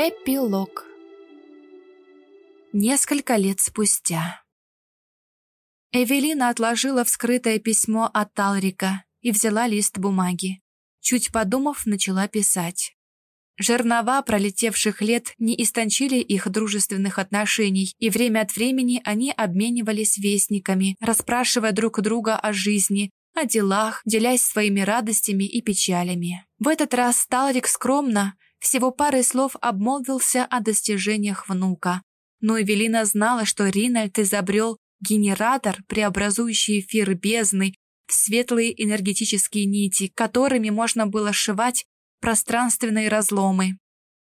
Эпилог. Несколько лет спустя. Эвелина отложила вскрытое письмо от Талрика и взяла лист бумаги. Чуть подумав, начала писать. Жернова пролетевших лет не истончили их дружественных отношений, и время от времени они обменивались вестниками, расспрашивая друг друга о жизни, о делах, делясь своими радостями и печалями. В этот раз Талрик скромно, всего парой слов обмолвился о достижениях внука. Но Эвелина знала, что Ринальд изобрел генератор, преобразующий эфир бездны в светлые энергетические нити, которыми можно было сшивать пространственные разломы.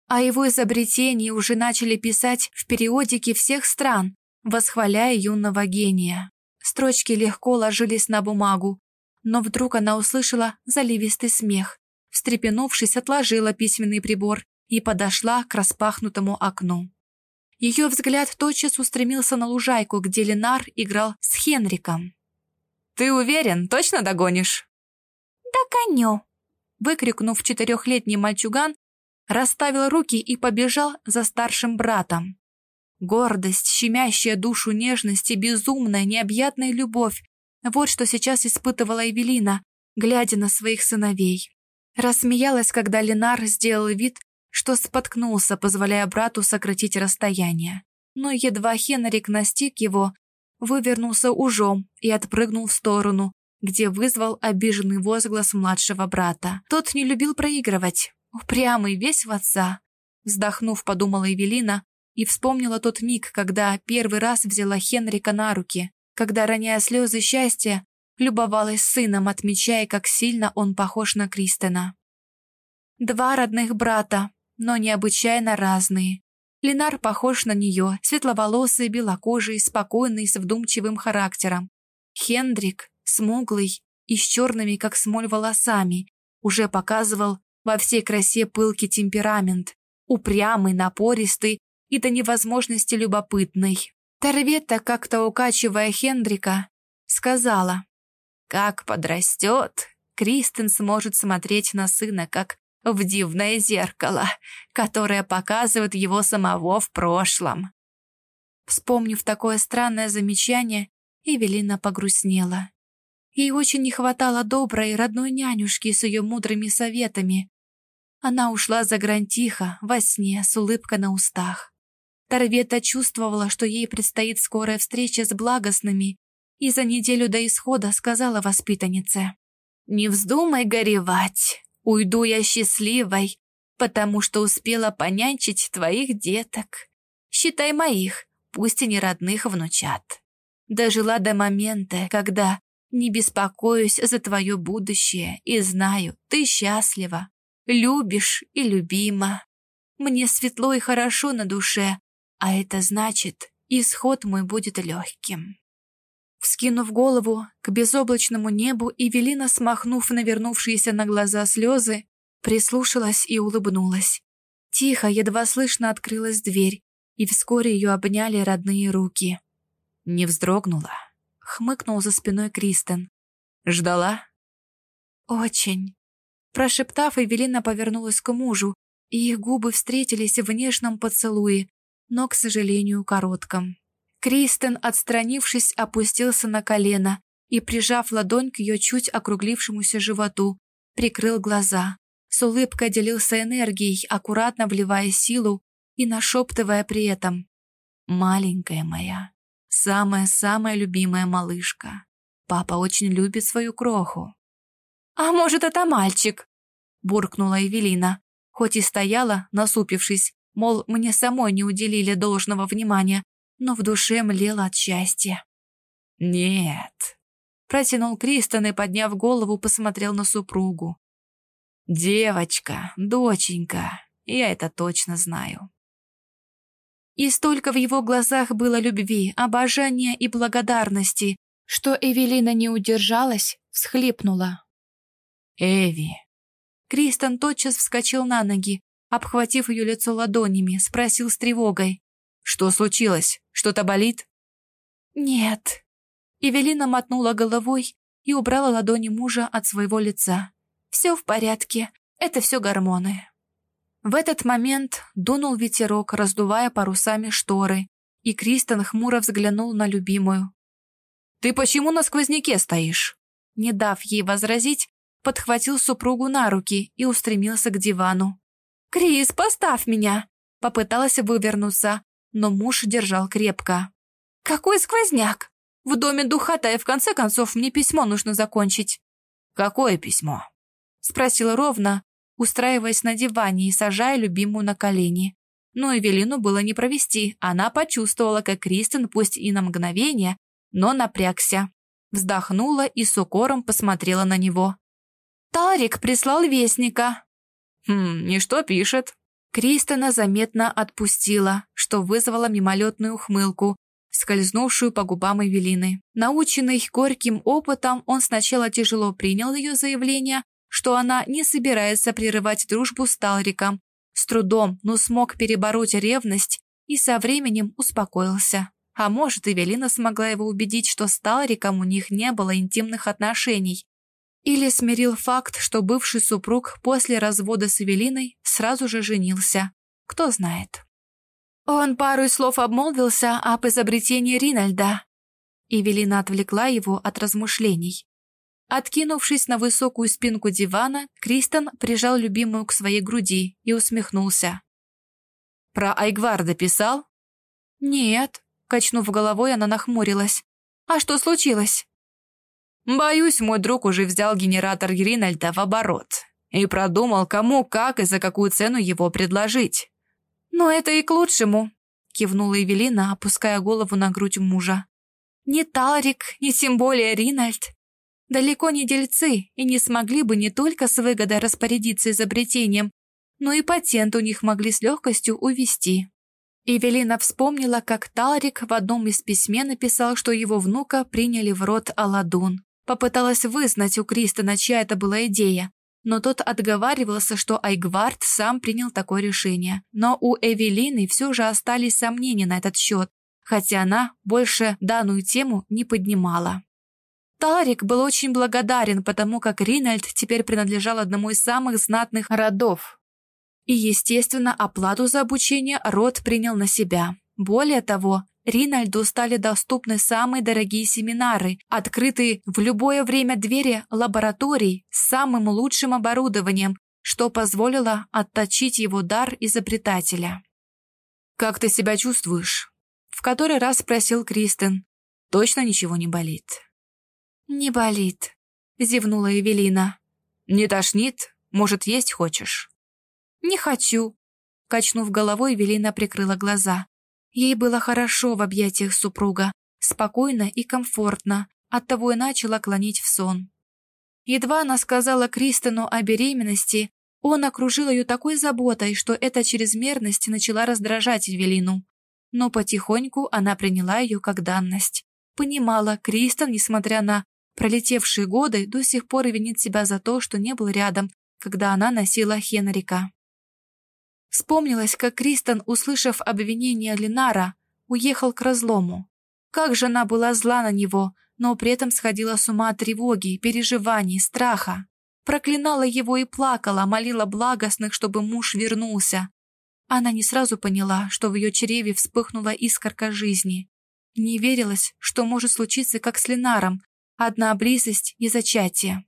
О его изобретении уже начали писать в периодике всех стран, восхваляя юного гения. Строчки легко ложились на бумагу, но вдруг она услышала заливистый смех. Встрепенувшись, отложила письменный прибор и подошла к распахнутому окну. Ее взгляд тотчас устремился на лужайку, где Ленар играл с Хенриком. «Ты уверен, точно догонишь?» «Да коню!» Выкрикнув четырехлетний мальчуган, расставил руки и побежал за старшим братом. Гордость, щемящая душу нежность и безумная, необъятная любовь – вот что сейчас испытывала Эвелина, глядя на своих сыновей. Рассмеялась, когда Ленар сделал вид, что споткнулся, позволяя брату сократить расстояние. Но едва Хенрик настиг его, вывернулся ужом и отпрыгнул в сторону, где вызвал обиженный возглас младшего брата. Тот не любил проигрывать, упрямый, весь в отца. Вздохнув, подумала Эвелина и вспомнила тот миг, когда первый раз взяла Хенрика на руки, когда, роняя слезы счастья, любовалась сыном, отмечая, как сильно он похож на Кристена. Два родных брата, но необычайно разные. Ленар похож на нее, светловолосый, белокожий, спокойный, с вдумчивым характером. Хендрик, смуглый и с черными, как смоль, волосами, уже показывал во всей красе пылкий темперамент, упрямый, напористый и до невозможности любопытный. Торвета, как-то укачивая Хендрика, сказала, как подрастет, Кристен сможет смотреть на сына, как в дивное зеркало, которое показывает его самого в прошлом. Вспомнив такое странное замечание, Эвелина погрустнела. Ей очень не хватало доброй родной нянюшки с ее мудрыми советами. Она ушла за грань тихо, во сне, с улыбкой на устах. Торвета чувствовала, что ей предстоит скорая встреча с благостными и за неделю до исхода сказала воспитаннице. «Не вздумай горевать, уйду я счастливой, потому что успела понянчить твоих деток. Считай моих, пусть и не родных внучат. Дожила до момента, когда не беспокоюсь за твое будущее и знаю, ты счастлива, любишь и любима. Мне светло и хорошо на душе, а это значит, исход мой будет легким. Вскинув голову к безоблачному небу, Эвелина, смахнув навернувшиеся на глаза слезы, прислушалась и улыбнулась. Тихо, едва слышно открылась дверь, и вскоре ее обняли родные руки. Не вздрогнула. Хмыкнул за спиной Кристен. «Ждала?» «Очень». Прошептав, Эвелина повернулась к мужу, и их губы встретились в нежном поцелуе, но, к сожалению, коротком. Кристен, отстранившись, опустился на колено и, прижав ладонь к ее чуть округлившемуся животу, прикрыл глаза. С улыбкой делился энергией, аккуратно вливая силу и нашептывая при этом. «Маленькая моя, самая-самая любимая малышка. Папа очень любит свою кроху». «А может, это мальчик?» буркнула Эвелина, хоть и стояла, насупившись, мол, мне самой не уделили должного внимания, но в душе млела от счастья. «Нет», — протянул Кристон и, подняв голову, посмотрел на супругу. «Девочка, доченька, я это точно знаю». И столько в его глазах было любви, обожания и благодарности, что Эвелина не удержалась, всхлипнула. «Эви!» Кристон тотчас вскочил на ноги, обхватив ее лицо ладонями, спросил с тревогой. Что случилось? Что-то болит? Нет. Эвелина мотнула головой и убрала ладони мужа от своего лица. Все в порядке. Это все гормоны. В этот момент дунул ветерок, раздувая парусами шторы, и Кристен хмуро взглянул на любимую. «Ты почему на сквозняке стоишь?» Не дав ей возразить, подхватил супругу на руки и устремился к дивану. «Крис, поставь меня!» Попыталась вывернуться, но муж держал крепко. «Какой сквозняк! В доме духота, и в конце концов мне письмо нужно закончить». «Какое письмо?» Спросила ровно, устраиваясь на диване и сажая любимую на колени. Но Эвелину было не провести, она почувствовала, как Кристин, пусть и на мгновение, но напрягся. Вздохнула и с укором посмотрела на него. «Тарик прислал вестника». «Хм, и что пишет?» Кристина заметно отпустила, что вызвало мимолетную ухмылку, скользнувшую по губам Эвелины. Наученный горьким опытом, он сначала тяжело принял ее заявление, что она не собирается прерывать дружбу с Талриком, с трудом, но смог перебороть ревность и со временем успокоился. А может, Эвелина смогла его убедить, что с Талриком у них не было интимных отношений. Или смирил факт, что бывший супруг после развода с Эвелиной сразу же женился. Кто знает. Он пару слов обмолвился об изобретении Ринальда. Эвелина отвлекла его от размышлений. Откинувшись на высокую спинку дивана, Кристен прижал любимую к своей груди и усмехнулся. «Про Айгварда писал?» «Нет», — качнув головой, она нахмурилась. «А что случилось?» «Боюсь, мой друг уже взял генератор Гринальда в оборот и продумал, кому, как и за какую цену его предложить». «Но это и к лучшему», — кивнула Эвелина, опуская голову на грудь мужа. «Ни Талрик, ни тем более Ринальд далеко не дельцы и не смогли бы не только с выгодой распорядиться изобретением, но и патент у них могли с легкостью увести. Эвелина вспомнила, как Талрик в одном из письмен написал, что его внука приняли в рот Аладун. Попыталась вызнать у Кристона, чья это была идея, но тот отговаривался, что Айгвард сам принял такое решение. Но у Эвелины все же остались сомнения на этот счет, хотя она больше данную тему не поднимала. Таларик был очень благодарен, потому как Ринальд теперь принадлежал одному из самых знатных родов. И, естественно, оплату за обучение род принял на себя. Более того, Ринальду стали доступны самые дорогие семинары, открытые в любое время двери лабораторий с самым лучшим оборудованием, что позволило отточить его дар изобретателя. «Как ты себя чувствуешь?» В который раз спросил Кристен. «Точно ничего не болит?» «Не болит», — зевнула Эвелина. «Не тошнит? Может, есть хочешь?» «Не хочу», — качнув головой, Эвелина прикрыла глаза. Ей было хорошо в объятиях супруга, спокойно и комфортно, оттого и начала клонить в сон. Едва она сказала Кристину о беременности, он окружил ее такой заботой, что эта чрезмерность начала раздражать Эвелину. Но потихоньку она приняла ее как данность. Понимала, Кристен, несмотря на пролетевшие годы, до сих пор винит себя за то, что не был рядом, когда она носила Хенрика. Вспомнилось, как Кристен, услышав обвинение Ленара, уехал к разлому. Как же она была зла на него, но при этом сходила с ума от тревоги, переживаний, страха. Проклинала его и плакала, молила благостных, чтобы муж вернулся. Она не сразу поняла, что в ее чреве вспыхнула искорка жизни. Не верилось, что может случиться, как с Ленаром, одна близость и зачатие.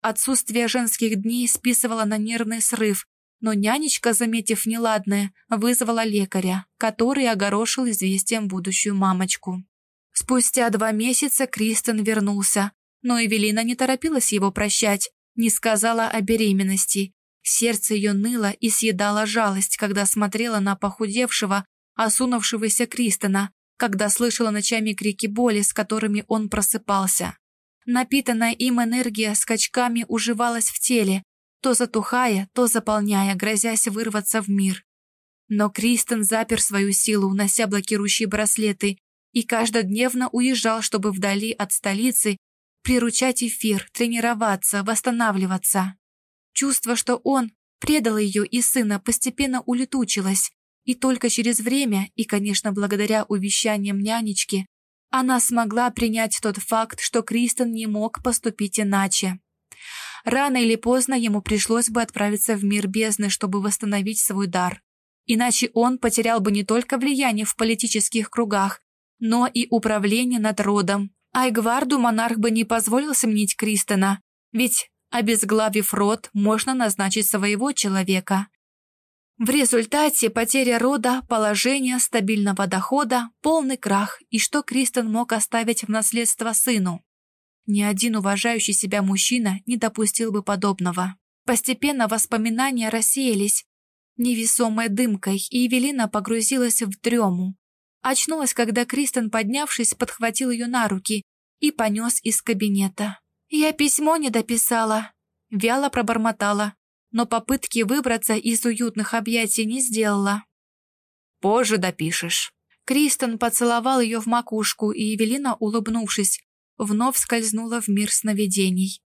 Отсутствие женских дней списывало на нервный срыв, но нянечка, заметив неладное, вызвала лекаря, который огорошил известием будущую мамочку. Спустя два месяца Кристен вернулся, но Эвелина не торопилась его прощать, не сказала о беременности. Сердце ее ныло и съедала жалость, когда смотрела на похудевшего, осунувшегося Кристена, когда слышала ночами крики боли, с которыми он просыпался. Напитанная им энергия скачками уживалась в теле, то затухая, то заполняя, грозясь вырваться в мир. Но Кристен запер свою силу, унося блокирующие браслеты, и каждодневно уезжал, чтобы вдали от столицы приручать эфир, тренироваться, восстанавливаться. Чувство, что он предал ее и сына, постепенно улетучилось, и только через время, и, конечно, благодаря увещаниям нянечки, она смогла принять тот факт, что Кристен не мог поступить иначе. Рано или поздно ему пришлось бы отправиться в мир бездны, чтобы восстановить свой дар. Иначе он потерял бы не только влияние в политических кругах, но и управление над родом. Айгварду монарх бы не позволил сменить Кристена, ведь, обезглавив род, можно назначить своего человека. В результате потеря рода, положения, стабильного дохода, полный крах и что Кристен мог оставить в наследство сыну. Ни один уважающий себя мужчина не допустил бы подобного. Постепенно воспоминания рассеялись невесомой дымкой, и Евелина погрузилась в дрему. Очнулась, когда Кристен, поднявшись, подхватил ее на руки и понес из кабинета. «Я письмо не дописала», — вяло пробормотала, но попытки выбраться из уютных объятий не сделала. «Позже допишешь». Кристен поцеловал ее в макушку, и Евелина, улыбнувшись, вновь скользнула в мир сновидений.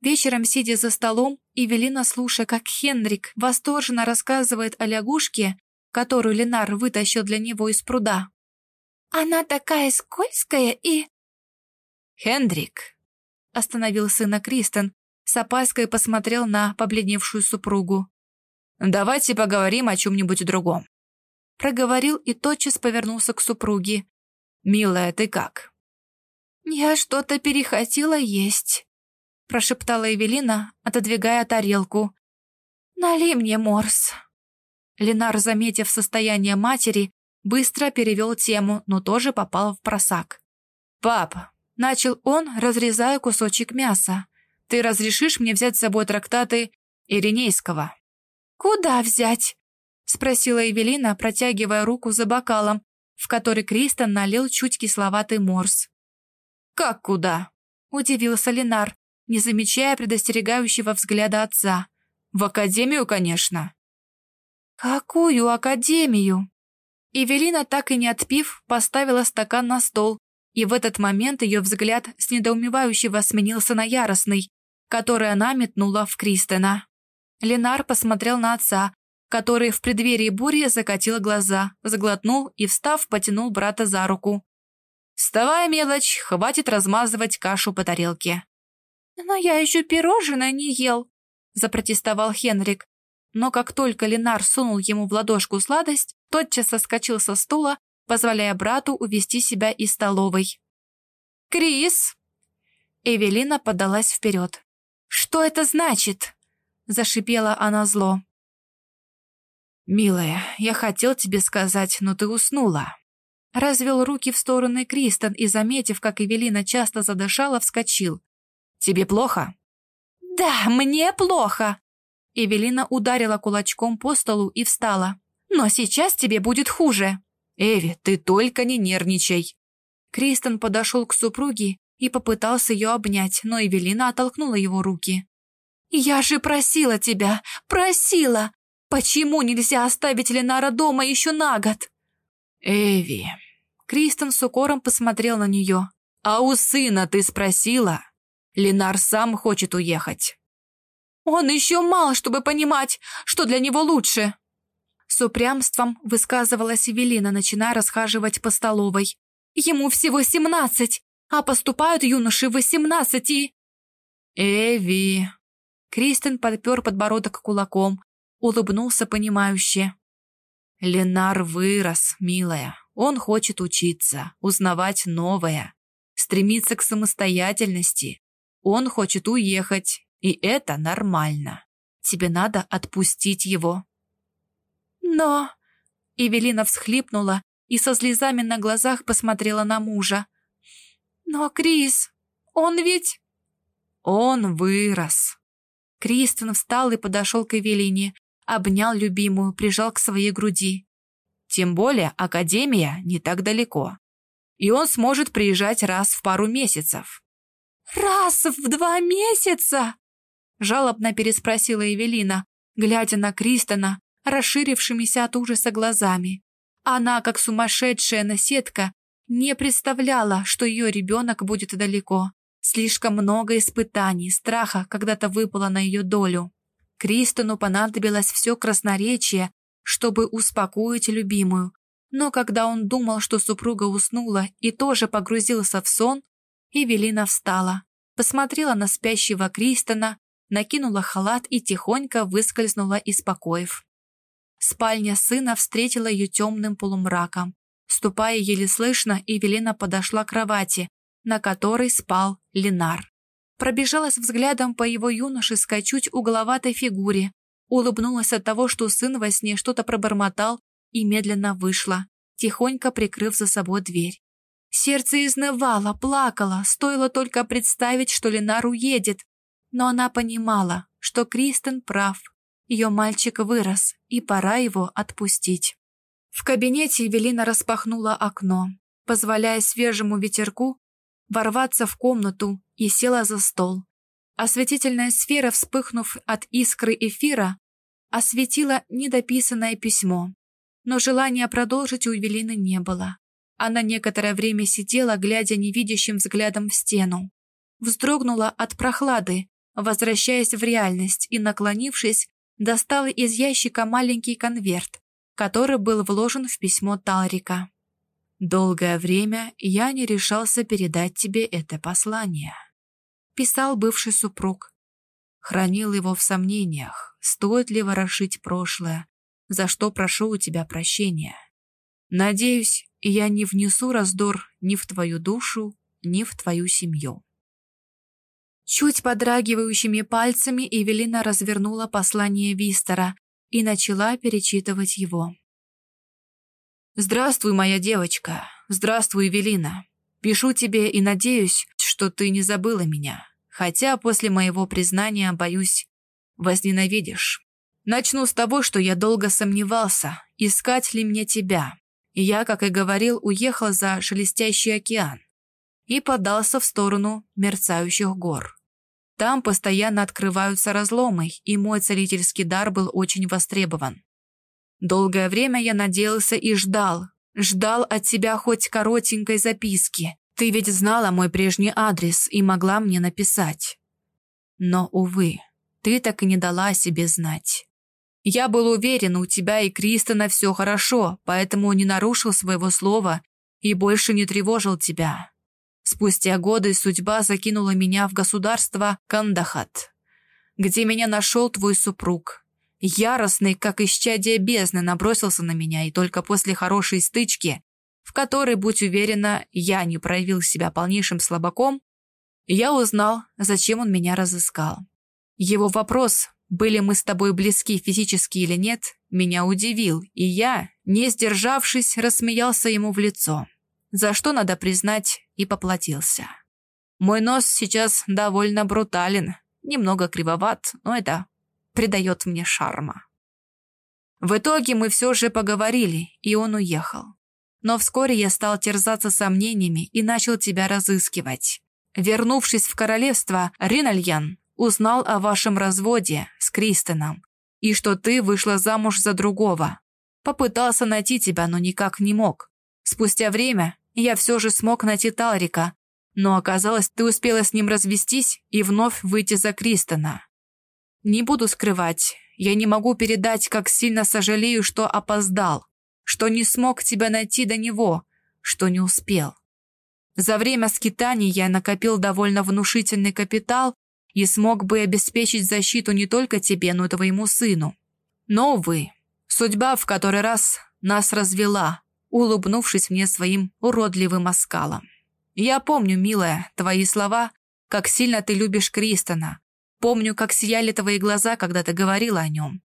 Вечером, сидя за столом, Евелина, слушая, как Хенрик восторженно рассказывает о лягушке, которую Ленар вытащил для него из пруда. «Она такая скользкая и...» «Хендрик!» — остановил сына Кристен, с опаской посмотрел на побледневшую супругу. «Давайте поговорим о чем-нибудь другом». Проговорил и тотчас повернулся к супруге. «Милая, ты как?» «Я что-то перехотела есть», — прошептала Эвелина, отодвигая тарелку. «Налей мне морс». Ленар, заметив состояние матери, быстро перевел тему, но тоже попал в просак. «Пап», — начал он, разрезая кусочек мяса, «ты разрешишь мне взять с собой трактаты Иринейского?» «Куда взять?» — спросила Эвелина, протягивая руку за бокалом, в который Кристен налил чуть кисловатый морс. «Как куда?» – удивился Ленар, не замечая предостерегающего взгляда отца. «В академию, конечно». «Какую академию?» Эвелина, так и не отпив, поставила стакан на стол, и в этот момент ее взгляд с недоумевающего сменился на яростный, который она метнула в Кристена. Ленар посмотрел на отца, который в преддверии бури закатил глаза, заглотнул и, встав, потянул брата за руку. «Вставай, мелочь, хватит размазывать кашу по тарелке». «Но я еще пирожное не ел», — запротестовал Хенрик. Но как только Ленар сунул ему в ладошку сладость, тотчас соскочил со стула, позволяя брату увести себя из столовой. «Крис!» Эвелина подалась вперед. «Что это значит?» — зашипела она зло. «Милая, я хотел тебе сказать, но ты уснула», Развел руки в стороны Кристен и, заметив, как Эвелина часто задышала, вскочил. «Тебе плохо?» «Да, мне плохо!» Эвелина ударила кулачком по столу и встала. «Но сейчас тебе будет хуже!» «Эви, ты только не нервничай!» Кристен подошел к супруге и попытался ее обнять, но Эвелина оттолкнула его руки. «Я же просила тебя! Просила! Почему нельзя оставить Ленара дома еще на год?» «Эви...» Кристен с укором посмотрел на нее. «А у сына ты спросила? Ленар сам хочет уехать». «Он еще мал, чтобы понимать, что для него лучше». С упрямством высказывалась Эвелина, начиная расхаживать по столовой. «Ему всего семнадцать, а поступают юноши восемнадцати». «Эви...» Кристен подпер подбородок кулаком, улыбнулся понимающе. Ленар вырос, милая. Он хочет учиться, узнавать новое, стремиться к самостоятельности. Он хочет уехать, и это нормально. Тебе надо отпустить его. Но... Эвелина всхлипнула и со слезами на глазах посмотрела на мужа. «Но, Крис, он ведь...» «Он вырос». Кристен встал и подошел к Эвелине, обнял любимую, прижал к своей груди. Тем более Академия не так далеко. И он сможет приезжать раз в пару месяцев. «Раз в два месяца?» Жалобно переспросила Эвелина, глядя на Кристона, расширившимися от ужаса глазами. Она, как сумасшедшая наседка, не представляла, что ее ребенок будет далеко. Слишком много испытаний, страха когда-то выпало на ее долю. Кристону понадобилось все красноречие, чтобы успокоить любимую, но когда он думал, что супруга уснула и тоже погрузился в сон, Эвелина встала, посмотрела на спящего Кристона, накинула халат и тихонько выскользнула из покоев. Спальня сына встретила ее темным полумраком. Ступая еле слышно, Эвелина подошла к кровати, на которой спал Ленар. Пробежалась взглядом по его юношеской, чуть угловатой фигуре, улыбнулась от того, что сын во сне что-то пробормотал и медленно вышла, тихонько прикрыв за собой дверь. Сердце изнывало, плакало, стоило только представить, что Ленар уедет. Но она понимала, что Кристен прав. Ее мальчик вырос, и пора его отпустить. В кабинете Евелина распахнула окно, позволяя свежему ветерку ворваться в комнату и села за стол. Осветительная сфера, вспыхнув от искры эфира, осветила недописанное письмо. Но желания продолжить у Евелины не было. Она некоторое время сидела, глядя невидящим взглядом в стену. Вздрогнула от прохлады, возвращаясь в реальность и, наклонившись, достала из ящика маленький конверт, который был вложен в письмо Талрика. «Долгое время я не решался передать тебе это послание», — писал бывший супруг. Хранил его в сомнениях, стоит ли ворошить прошлое, за что прошу у тебя прощения. Надеюсь, я не внесу раздор ни в твою душу, ни в твою семью. Чуть подрагивающими пальцами Эвелина развернула послание Вистера и начала перечитывать его. «Здравствуй, моя девочка. Здравствуй, Эвелина. Пишу тебе и надеюсь, что ты не забыла меня, хотя после моего признания, боюсь, возненавидишь. Начну с того, что я долго сомневался, искать ли мне тебя, я, как и говорил, уехал за шелестящий океан и подался в сторону мерцающих гор. Там постоянно открываются разломы, и мой целительский дар был очень востребован. Долгое время я надеялся и ждал, ждал от тебя хоть коротенькой записки. Ты ведь знала мой прежний адрес и могла мне написать. Но, увы, ты так и не дала о себе знать. Я был уверен, у тебя и Кристона все хорошо, поэтому не нарушил своего слова и больше не тревожил тебя. Спустя годы судьба закинула меня в государство Кандахат, где меня нашел твой супруг. Яростный, как исчадие бездны, набросился на меня, и только после хорошей стычки, в которой, будь уверена, я не проявил себя полнейшим слабаком, я узнал, зачем он меня разыскал. Его вопрос были мы с тобой близки физически или нет, меня удивил, и я, не сдержавшись, рассмеялся ему в лицо, за что, надо признать, и поплатился. Мой нос сейчас довольно брутален, немного кривоват, но это придает мне шарма. В итоге мы все же поговорили, и он уехал. Но вскоре я стал терзаться сомнениями и начал тебя разыскивать. Вернувшись в королевство, Ринальян узнал о вашем разводе с Кристеном и что ты вышла замуж за другого. Попытался найти тебя, но никак не мог. Спустя время я все же смог найти Талрика, но оказалось, ты успела с ним развестись и вновь выйти за Кристона. Не буду скрывать, я не могу передать, как сильно сожалею, что опоздал, что не смог тебя найти до него, что не успел. За время скитаний я накопил довольно внушительный капитал и смог бы обеспечить защиту не только тебе, но и твоему сыну. Но, увы, судьба в который раз нас развела, улыбнувшись мне своим уродливым оскалом. Я помню, милая, твои слова, как сильно ты любишь Кристона. Помню, как сияли твои глаза, когда ты говорила о нем.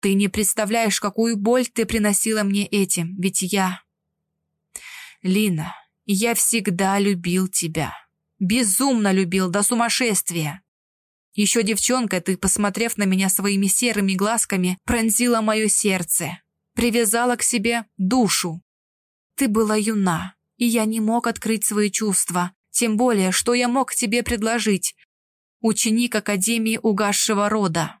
Ты не представляешь, какую боль ты приносила мне этим, ведь я... Лина, я всегда любил тебя. Безумно любил, до сумасшествия. Еще девчонка, ты, посмотрев на меня своими серыми глазками, пронзила мое сердце, привязала к себе душу. Ты была юна, и я не мог открыть свои чувства, тем более, что я мог тебе предложить. Ученик Академии угасшего рода.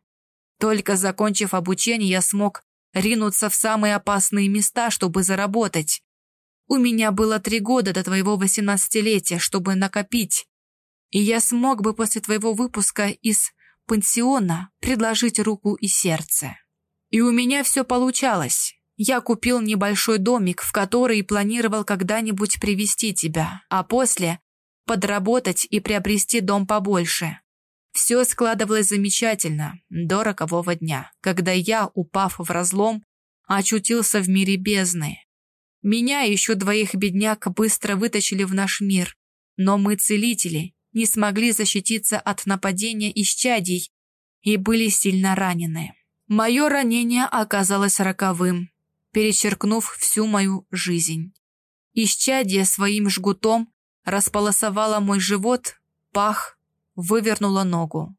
Только закончив обучение, я смог ринуться в самые опасные места, чтобы заработать. У меня было три года до твоего восемнадцатилетия, чтобы накопить, и я смог бы после твоего выпуска из пансиона предложить руку и сердце. И у меня все получалось. Я купил небольшой домик, в который планировал когда-нибудь привести тебя, а после подработать и приобрести дом побольше. Все складывалось замечательно до рокового дня, когда я, упав в разлом, очутился в мире бездны. Меня и еще двоих бедняк быстро вытащили в наш мир, но мы, целители, не смогли защититься от нападения исчадий и были сильно ранены. Мое ранение оказалось роковым, перечеркнув всю мою жизнь. Исчадие своим жгутом располосовало мой живот, пах, вывернула ногу.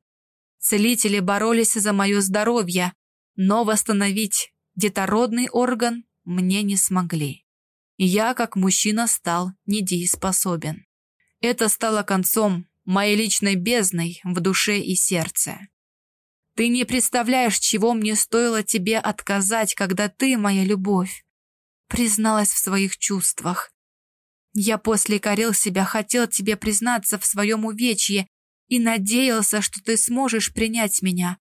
Целители боролись за мое здоровье, но восстановить детородный орган мне не смогли. Я, как мужчина, стал недееспособен. Это стало концом моей личной бездной в душе и сердце. Ты не представляешь, чего мне стоило тебе отказать, когда ты, моя любовь, призналась в своих чувствах. Я после корил себя, хотел тебе признаться в своем увечье и надеялся, что ты сможешь принять меня.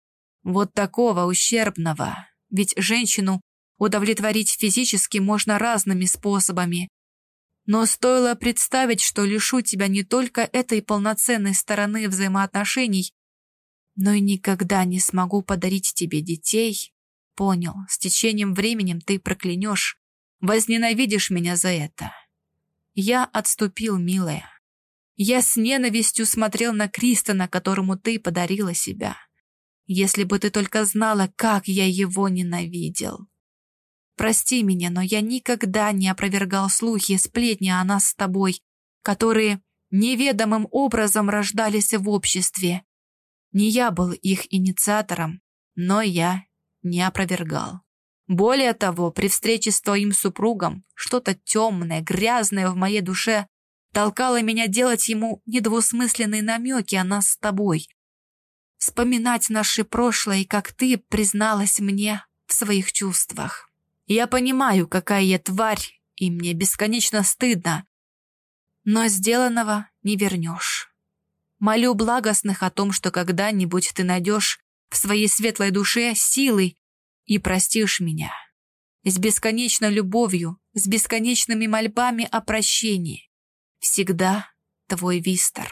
Вот такого ущербного. Ведь женщину удовлетворить физически можно разными способами. Но стоило представить, что лишу тебя не только этой полноценной стороны взаимоотношений, но и никогда не смогу подарить тебе детей. Понял, с течением времени ты проклянешь, возненавидишь меня за это. Я отступил, милая. Я с ненавистью смотрел на Кристона, которому ты подарила себя. Если бы ты только знала, как я его ненавидел. Прости меня, но я никогда не опровергал слухи, сплетни о нас с тобой, которые неведомым образом рождались в обществе. Не я был их инициатором, но я не опровергал. Более того, при встрече с твоим супругом что-то темное, грязное в моей душе толкало меня делать ему недвусмысленные намеки о нас с тобой. Вспоминать наше прошлое, как ты призналась мне в своих чувствах. Я понимаю, какая я тварь, и мне бесконечно стыдно, но сделанного не вернешь. Молю благостных о том, что когда-нибудь ты найдешь в своей светлой душе силы и простишь меня. С бесконечной любовью, с бесконечными мольбами о прощении. Всегда твой Вистер.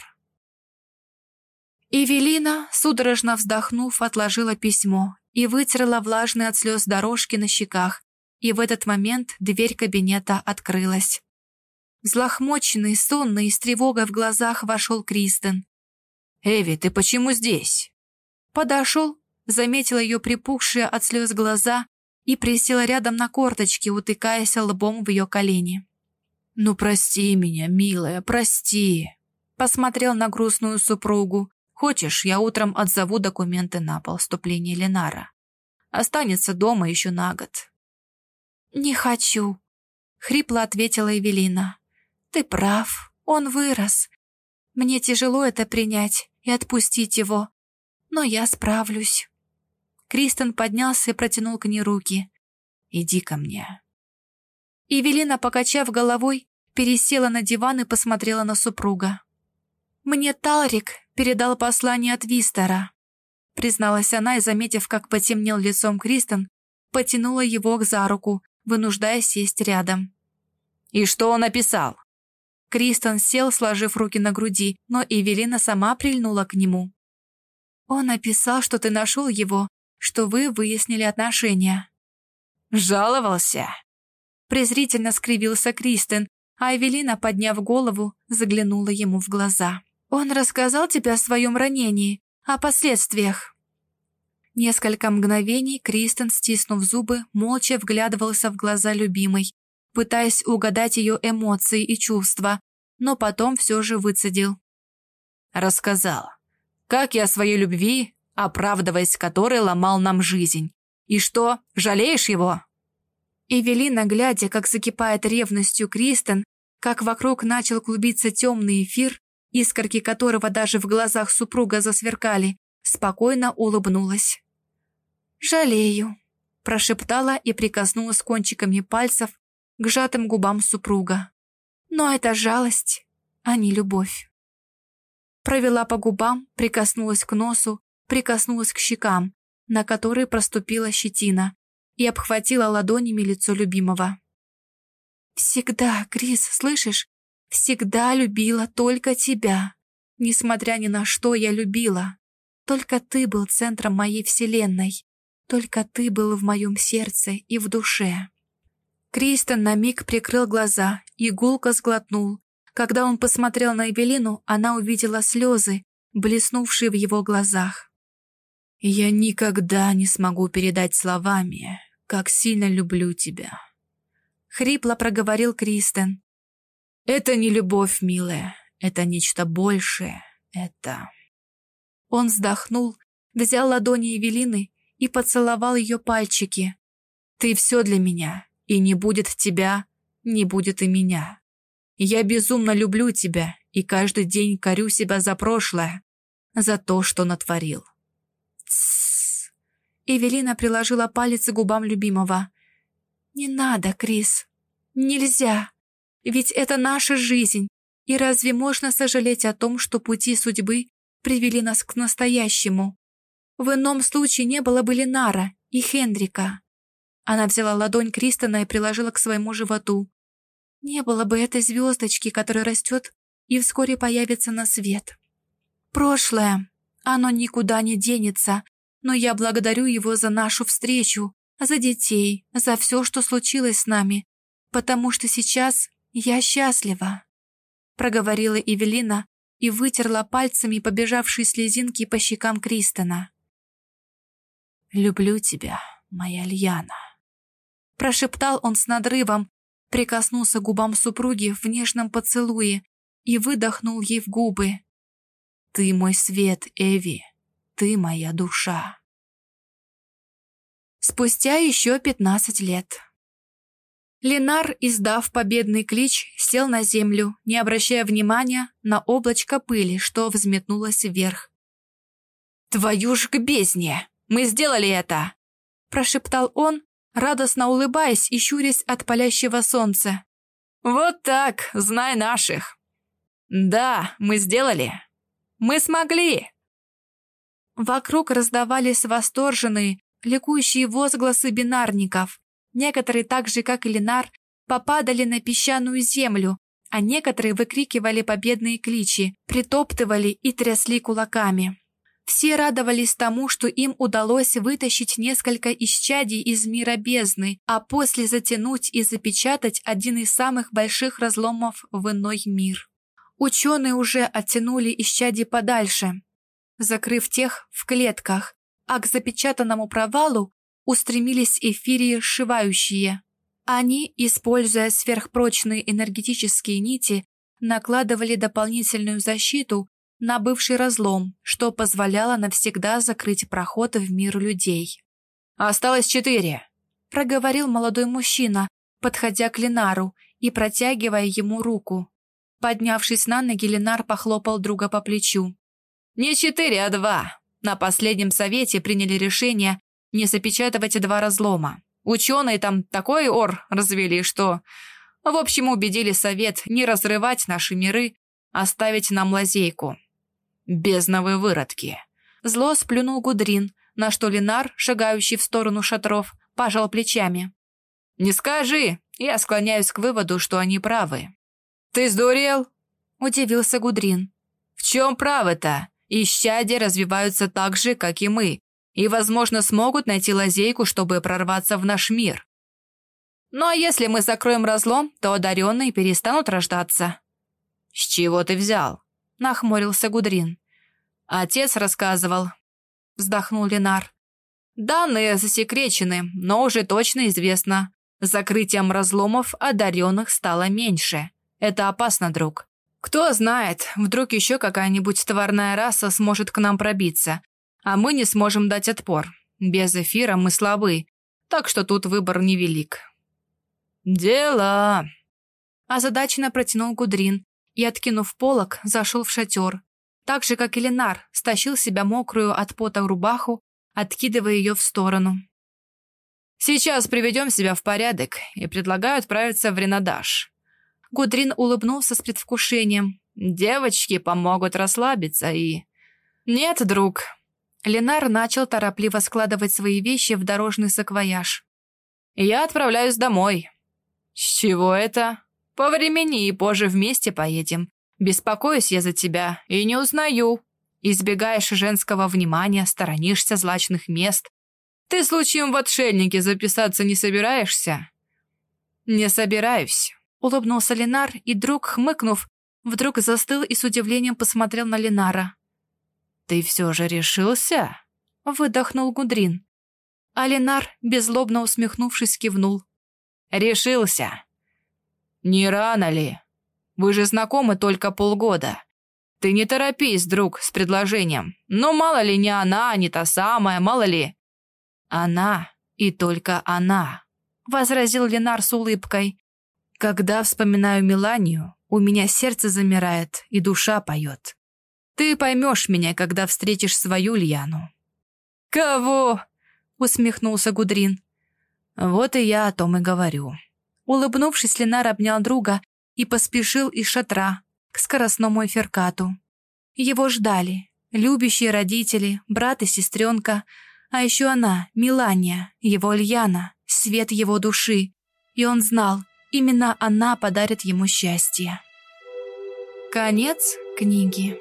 Эвелина, судорожно вздохнув, отложила письмо и вытерла влажные от слез дорожки на щеках, и в этот момент дверь кабинета открылась. Взлохмоченный, сонный и с тревогой в глазах вошел Кристен. «Эви, ты почему здесь?» Подошел, заметил ее припухшие от слез глаза и присел рядом на корточки, утыкаясь лбом в ее колени. «Ну, прости меня, милая, прости!» Посмотрел на грустную супругу. «Хочешь, я утром отзову документы на поступление Ленара. Останется дома еще на год». «Не хочу», — хрипло ответила Эвелина. «Ты прав, он вырос. Мне тяжело это принять и отпустить его, но я справлюсь». Кристен поднялся и протянул к ней руки. «Иди ко мне». Евелина, покачав головой, пересела на диван и посмотрела на супруга. «Мне Талрик передал послание от Вистера», призналась она и, заметив, как потемнел лицом Кристен, потянула его за руку, вынуждая сесть рядом. «И что он написал?» Кристен сел, сложив руки на груди, но Эвелина сама прильнула к нему. «Он написал, что ты нашел его, что вы выяснили отношения». «Жаловался?» Презрительно скривился Кристен, а Эвелина, подняв голову, заглянула ему в глаза. «Он рассказал тебе о своем ранении, о последствиях?» Несколько мгновений Кристен, стиснув зубы, молча вглядывался в глаза любимой, пытаясь угадать ее эмоции и чувства, но потом все же выцедил. Рассказал, как я о своей любви, оправдываясь которой ломал нам жизнь. И что, жалеешь его? Эвелина, глядя, как закипает ревностью Кристен, как вокруг начал клубиться темный эфир, искорки которого даже в глазах супруга засверкали, спокойно улыбнулась. «Жалею», – прошептала и прикоснулась кончиками пальцев к сжатым губам супруга. Но это жалость, а не любовь. Провела по губам, прикоснулась к носу, прикоснулась к щекам, на которые проступила щетина, и обхватила ладонями лицо любимого. «Всегда, Крис, слышишь? Всегда любила только тебя. Несмотря ни на что, я любила. Только ты был центром моей вселенной. Только ты был в моем сердце и в душе. Кристен на миг прикрыл глаза и гулко сглотнул. Когда он посмотрел на Эвелину, она увидела слезы, блеснувшие в его глазах. «Я никогда не смогу передать словами, как сильно люблю тебя», — хрипло проговорил Кристен. «Это не любовь, милая, это нечто большее, это...» Он вздохнул, взял ладони Эвелины и поцеловал ее пальчики. «Ты все для меня, и не будет тебя, не будет и меня. Я безумно люблю тебя и каждый день корю себя за прошлое, за то, что натворил. Тссс. Эвелина приложила палец к губам любимого. «Не надо, Крис. Нельзя. Ведь это наша жизнь. И разве можно сожалеть о том, что пути судьбы привели нас к настоящему? В ином случае не было бы Ленара и Хендрика». Она взяла ладонь Кристона и приложила к своему животу. Не было бы этой звездочки, которая растет и вскоре появится на свет. Прошлое, оно никуда не денется, но я благодарю его за нашу встречу, за детей, за все, что случилось с нами, потому что сейчас я счастлива», проговорила Эвелина и вытерла пальцами побежавшие слезинки по щекам Кристона. «Люблю тебя, моя Льяна», прошептал он с надрывом, прикоснулся к губам супруги в нежном поцелуе и выдохнул ей в губы. «Ты мой свет, Эви, ты моя душа». Спустя еще пятнадцать лет. Ленар, издав победный клич, сел на землю, не обращая внимания на облачко пыли, что взметнулось вверх. «Твою ж к бездне! Мы сделали это!» прошептал он, радостно улыбаясь и щурясь от палящего солнца. «Вот так, знай наших!» «Да, мы сделали! Мы смогли!» Вокруг раздавались восторженные, ликующие возгласы бинарников. Некоторые, так же как и Ленар, попадали на песчаную землю, а некоторые выкрикивали победные кличи, притоптывали и трясли кулаками. Все радовались тому, что им удалось вытащить несколько исчадий из мира бездны, а после затянуть и запечатать один из самых больших разломов в иной мир. Ученые уже оттянули исчадий подальше, закрыв тех в клетках, а к запечатанному провалу устремились эфирии сшивающие. Они, используя сверхпрочные энергетические нити, накладывали дополнительную защиту на бывший разлом, что позволяло навсегда закрыть проход в мир людей. «Осталось четыре», — проговорил молодой мужчина, подходя к Ленару и протягивая ему руку. Поднявшись на ноги, Ленар похлопал друга по плечу. «Не четыре, а два. На последнем совете приняли решение не запечатывать два разлома. Ученые там такой ор развели, что... В общем, убедили совет не разрывать наши миры, оставить нам лазейку. Бездновые выродки. Зло сплюнул Гудрин, на что Ленар, шагающий в сторону шатров, пожал плечами. «Не скажи, я склоняюсь к выводу, что они правы». «Ты сдурел?» – удивился Гудрин. «В чем правы-то? Исчадия развиваются так же, как и мы, и, возможно, смогут найти лазейку, чтобы прорваться в наш мир. Ну а если мы закроем разлом, то одаренные перестанут рождаться». «С чего ты взял?» — нахмурился Гудрин. «Отец рассказывал», — вздохнул Ленар. «Данные засекречены, но уже точно известно. Закрытием разломов одаренных стало меньше. Это опасно, друг. Кто знает, вдруг еще какая-нибудь тварная раса сможет к нам пробиться, а мы не сможем дать отпор. Без эфира мы слабы, так что тут выбор невелик». «Дело!» Озадаченно протянул Гудрин, и, откинув полок, зашел в шатер. Так же, как и Ленар, стащил себя мокрую от пота рубаху, откидывая ее в сторону. «Сейчас приведем себя в порядок и предлагаю отправиться в Ренадаш». Гудрин улыбнулся с предвкушением. «Девочки помогут расслабиться и...» «Нет, друг». Ленар начал торопливо складывать свои вещи в дорожный саквояж. «Я отправляюсь домой». «С чего это?» По времени и позже вместе поедем. Беспокоюсь я за тебя и не узнаю». Избегаешь женского внимания, сторонишься злачных мест. Ты случаем в отшельнике записаться не собираешься?» «Не собираюсь», — улыбнулся Ленар, и друг, хмыкнув, вдруг застыл и с удивлением посмотрел на Ленара. «Ты все же решился?» — выдохнул Гудрин. А Ленар, беззлобно усмехнувшись, кивнул. «Решился. Не рано ли? Вы же знакомы только полгода. Ты не торопись, друг, с предложением. Ну, мало ли, не она, не та самая, мало ли...» «Она и только она», — возразил Ленар с улыбкой. «Когда вспоминаю Меланию, у меня сердце замирает и душа поет. Ты поймешь меня, когда встретишь свою Льяну». «Кого?» — усмехнулся Гудрин. «Вот и я о том и говорю». Улыбнувшись, Ленар обнял друга и поспешил из шатра к скоростному эфиркату. Его ждали любящие родители, брат и сестренка, а еще она, Милания, его Ульяна, свет его души. И он знал, именно она подарит ему счастье. Конец книги.